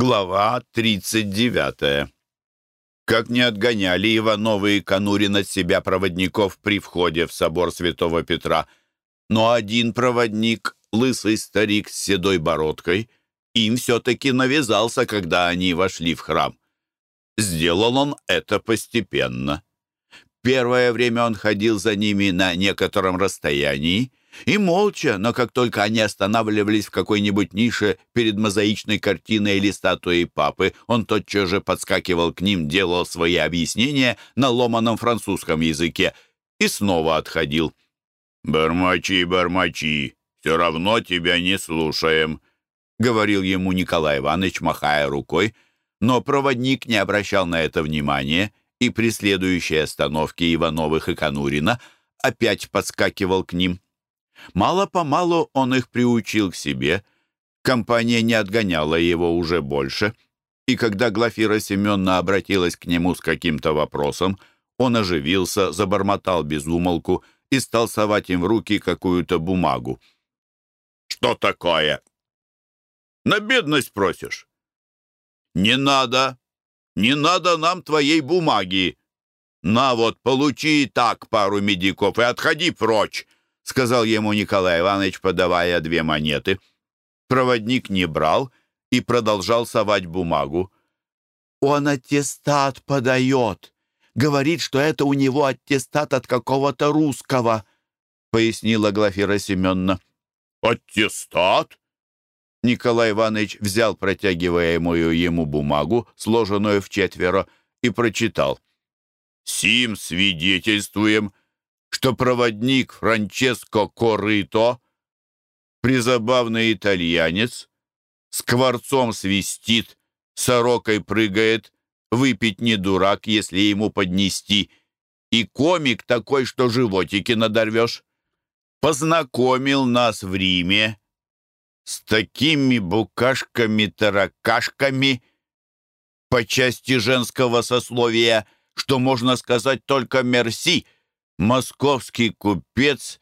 Глава 39. Как не отгоняли Ивановы и Конурин от себя проводников при входе в собор святого Петра, но один проводник, лысый старик с седой бородкой, им все-таки навязался, когда они вошли в храм. Сделал он это постепенно. Первое время он ходил за ними на некотором расстоянии, и молча, но как только они останавливались в какой-нибудь нише перед мозаичной картиной или статуей папы, он тотчас же подскакивал к ним, делал свои объяснения на ломаном французском языке и снова отходил. «Бормочи, бормочи, все равно тебя не слушаем», — говорил ему Николай Иванович, махая рукой, но проводник не обращал на это внимания, и при следующей остановке Ивановых и Конурина опять подскакивал к ним. Мало-помалу он их приучил к себе, компания не отгоняла его уже больше, и когда Глафира Семеновна обратилась к нему с каким-то вопросом, он оживился, забормотал безумолку и стал совать им в руки какую-то бумагу. «Что такое?» «На бедность просишь?» «Не надо! Не надо нам твоей бумаги! На вот, получи и так пару медиков и отходи прочь!» Сказал ему Николай Иванович, подавая две монеты. Проводник не брал и продолжал совать бумагу. «Он аттестат подает. Говорит, что это у него аттестат от какого-то русского», пояснила Глафира Семеновна. «Аттестат?» Николай Иванович взял протягиваемую ему бумагу, сложенную в четверо, и прочитал. «Сим свидетельствуем, что проводник Франческо Корыто, призабавный итальянец, скворцом свистит, сорокой прыгает, выпить не дурак, если ему поднести, и комик такой, что животики надорвешь. Познакомил нас в Риме с такими букашками-таракашками по части женского сословия, что можно сказать только «мерси», московский купец,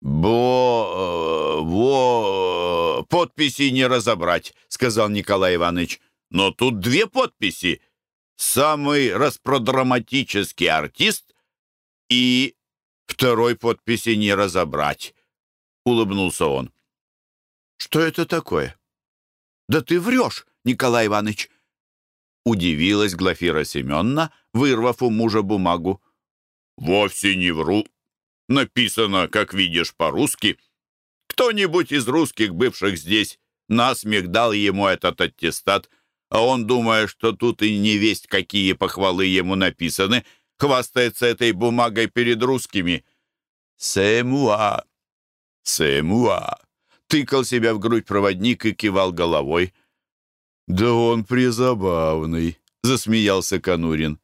бо... во... подписи не разобрать», — сказал Николай Иванович. «Но тут две подписи. Самый распродраматический артист и второй подписи не разобрать», — улыбнулся он. «Что это такое?» «Да ты врешь, Николай Иванович!» Удивилась Глафира Семеновна, вырвав у мужа бумагу. «Вовсе не вру. Написано, как видишь, по-русски. Кто-нибудь из русских, бывших здесь, насмех дал ему этот аттестат, а он, думая, что тут и не весть, какие похвалы ему написаны, хвастается этой бумагой перед русскими. «Сэмуа! Сэмуа!» Тыкал себя в грудь проводник и кивал головой. «Да он призабавный», — засмеялся Конурин.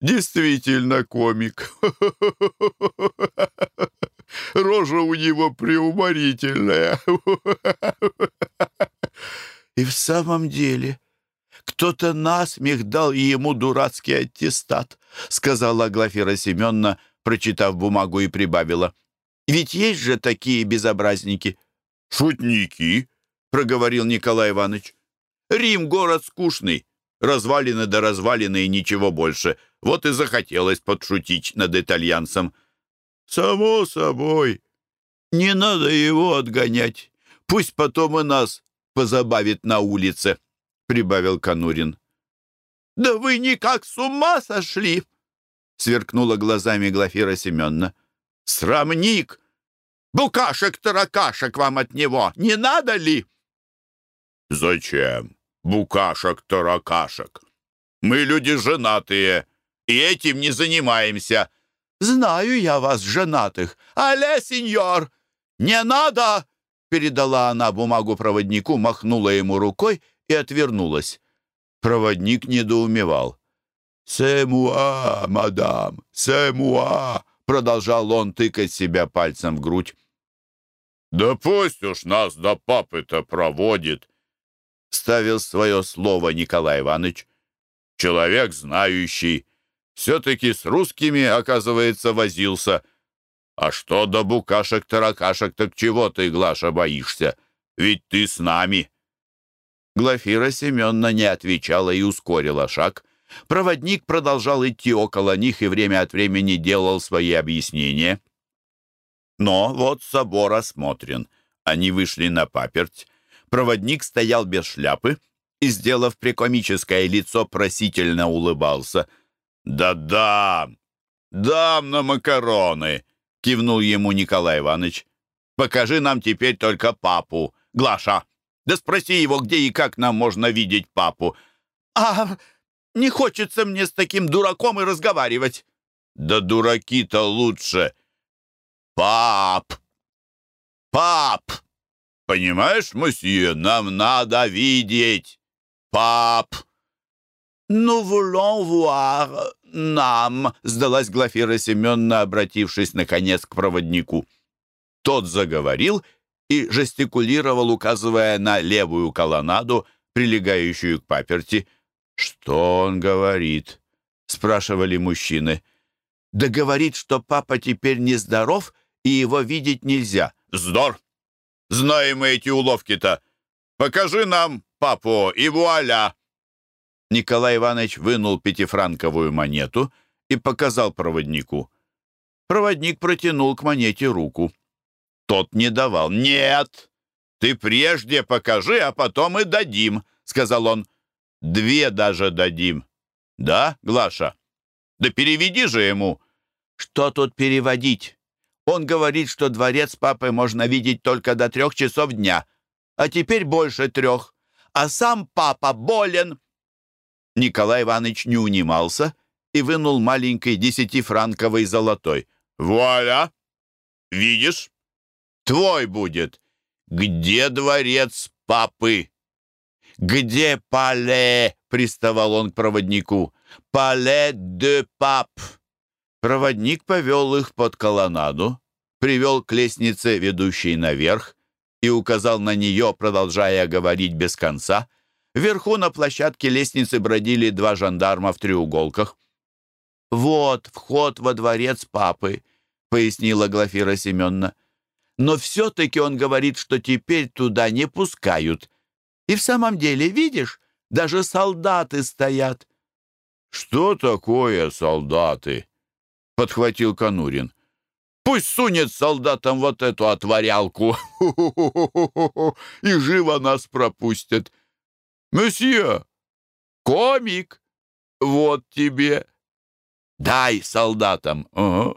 Действительно комик. Рожа у него преуморительная. И в самом деле кто-то насмех дал ему дурацкий аттестат, сказала Глафира Семеновна, прочитав бумагу и прибавила. Ведь есть же такие безобразники. Шутники, проговорил Николай Иванович. Рим — город скучный. Развалины да развалины и ничего больше. Вот и захотелось подшутить над итальянцем. «Само собой. Не надо его отгонять. Пусть потом и нас позабавит на улице», — прибавил Конурин. «Да вы никак с ума сошли!» — сверкнула глазами Глафира Семеновна. «Срамник! Букашек-таракашек вам от него не надо ли?» «Зачем?» букашек-таракашек. Мы люди женатые, и этим не занимаемся. Знаю я вас, женатых. Але, сеньор, не надо!» Передала она бумагу проводнику, махнула ему рукой и отвернулась. Проводник недоумевал. «Сэмуа, мадам, сэмуа!» Продолжал он тыкать себя пальцем в грудь. «Да пусть уж нас до папы-то проводит!» ставил свое слово Николай Иванович. Человек знающий. Все-таки с русскими, оказывается, возился. А что до букашек-таракашек, так чего ты, Глаша, боишься? Ведь ты с нами. Глафира Семеновна не отвечала и ускорила шаг. Проводник продолжал идти около них и время от времени делал свои объяснения. Но вот собор осмотрен. Они вышли на паперть. Проводник стоял без шляпы и, сделав прикомическое лицо, просительно улыбался. «Да-да, дам на макароны!» — кивнул ему Николай Иванович. «Покажи нам теперь только папу. Глаша, да спроси его, где и как нам можно видеть папу». «А не хочется мне с таким дураком и разговаривать». «Да дураки-то лучше». «Пап! Пап! Понимаешь, мосье, нам надо видеть. Пап!» «Ну, voulons voir нам», — сдалась Глафира Семеновна, обратившись, наконец, к проводнику. Тот заговорил и жестикулировал, указывая на левую колоннаду, прилегающую к паперти. «Что он говорит?» — спрашивали мужчины. «Да говорит, что папа теперь нездоров, и его видеть нельзя». «Здор! Знаем мы эти уловки-то! Покажи нам папу, и вуаля!» Николай Иванович вынул пятифранковую монету и показал проводнику. Проводник протянул к монете руку. Тот не давал. «Нет! Ты прежде покажи, а потом и дадим», — сказал он. Две даже дадим. Да, Глаша? Да переведи же ему. Что тут переводить? Он говорит, что дворец папы можно видеть только до трех часов дня, а теперь больше трех. А сам папа болен. Николай Иванович не унимался и вынул маленький десятифранковый золотой. «Вуаля! Видишь? Твой будет. Где дворец папы?» «Где пале?» — приставал он к проводнику. «Пале де пап». Проводник повел их под колоннаду, привел к лестнице, ведущей наверх, и указал на нее, продолжая говорить без конца. Вверху на площадке лестницы бродили два жандарма в треуголках. «Вот вход во дворец папы», — пояснила Глафира Семеновна. «Но все-таки он говорит, что теперь туда не пускают. И в самом деле, видишь, даже солдаты стоят. «Что такое солдаты?» — подхватил Конурин. «Пусть сунет солдатам вот эту отворялку, и живо нас пропустят. Месье, комик, вот тебе. Дай солдатам, ага.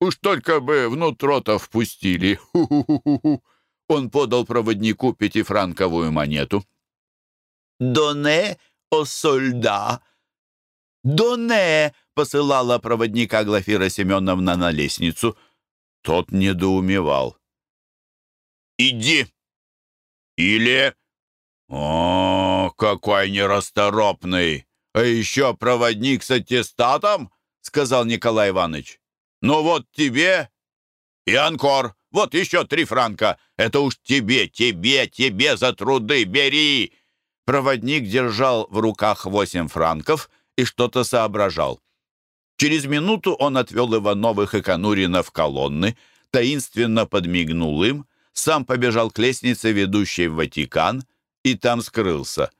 Уж только бы внутрь-то впустили. Он подал проводнику пятифранковую монету. «Доне о сольда!» «Доне!» — посылала проводника Глафира Семеновна на лестницу. Тот недоумевал. «Иди!» «Или...» «О, какой нерасторопный! А еще проводник с аттестатом!» — сказал Николай Иванович. «Ну вот тебе и анкор, вот еще три франка. Это уж тебе, тебе, тебе за труды, бери!» Проводник держал в руках восемь франков и что-то соображал. Через минуту он отвел Ивановых и Конурина в колонны, таинственно подмигнул им, сам побежал к лестнице, ведущей в Ватикан, и там скрылся.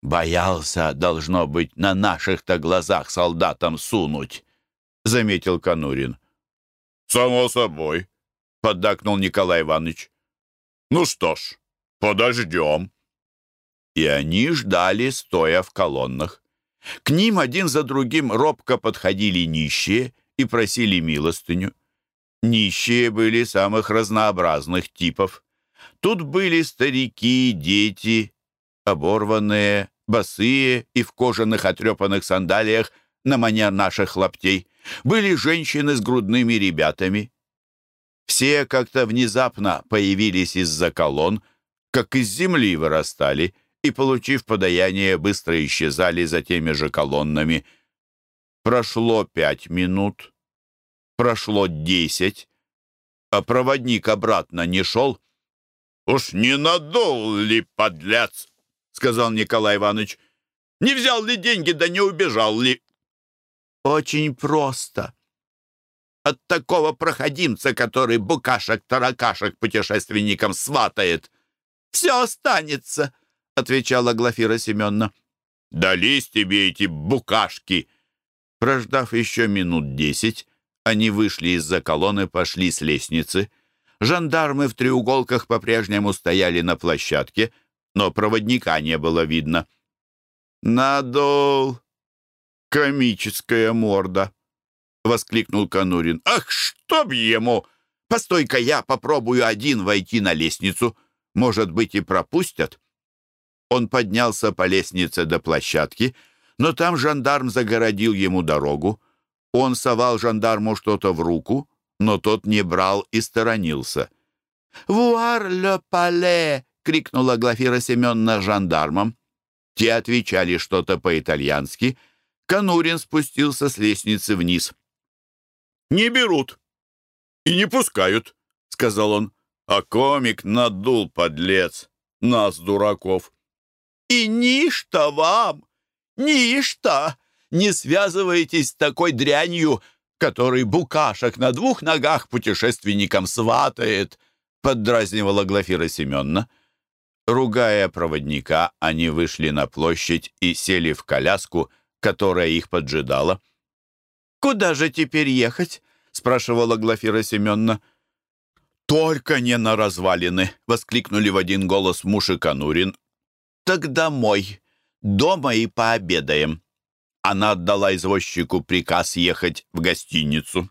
«Боялся, должно быть, на наших-то глазах солдатам сунуть», — заметил Конурин. «Само собой», — поддакнул Николай Иванович. «Ну что ж, подождем». И они ждали, стоя в колоннах. К ним один за другим робко подходили нищие и просили милостыню. Нищие были самых разнообразных типов. Тут были старики, дети, оборванные, босые и в кожаных отрепанных сандалиях на манер наших лаптей. Были женщины с грудными ребятами. Все как-то внезапно появились из-за колонн, как из земли вырастали — и, получив подаяние, быстро исчезали за теми же колоннами. Прошло пять минут, прошло десять, а проводник обратно не шел. «Уж не надул ли, подлец?» — сказал Николай Иванович. «Не взял ли деньги, да не убежал ли?» «Очень просто. От такого проходимца, который букашек-таракашек путешественникам сватает, все останется». — отвечала Глафира Семеновна. «Дались тебе эти букашки!» Прождав еще минут десять, они вышли из-за колонны, пошли с лестницы. Жандармы в треуголках по-прежнему стояли на площадке, но проводника не было видно. «Надол! Комическая морда!» — воскликнул Конурин. «Ах, чтоб ему! Постой-ка, я попробую один войти на лестницу. Может быть, и пропустят?» Он поднялся по лестнице до площадки, но там жандарм загородил ему дорогу. Он совал жандарму что-то в руку, но тот не брал и сторонился. «Вуар ле пале!» — крикнула Глафира Семеновна жандармам. Те отвечали что-то по-итальянски. Конурин спустился с лестницы вниз. «Не берут и не пускают», — сказал он. «А комик надул, подлец, нас, дураков». «И ничто вам, ничто! Не связывайтесь с такой дрянью, который букашек на двух ногах путешественникам сватает», — поддразнивала Глафира Семеновна. Ругая проводника, они вышли на площадь и сели в коляску, которая их поджидала. «Куда же теперь ехать?» — спрашивала Глафира Семеновна. «Только не на развалины!» — воскликнули в один голос муж и Конурин. «Так домой. Дома и пообедаем». Она отдала извозчику приказ ехать в гостиницу.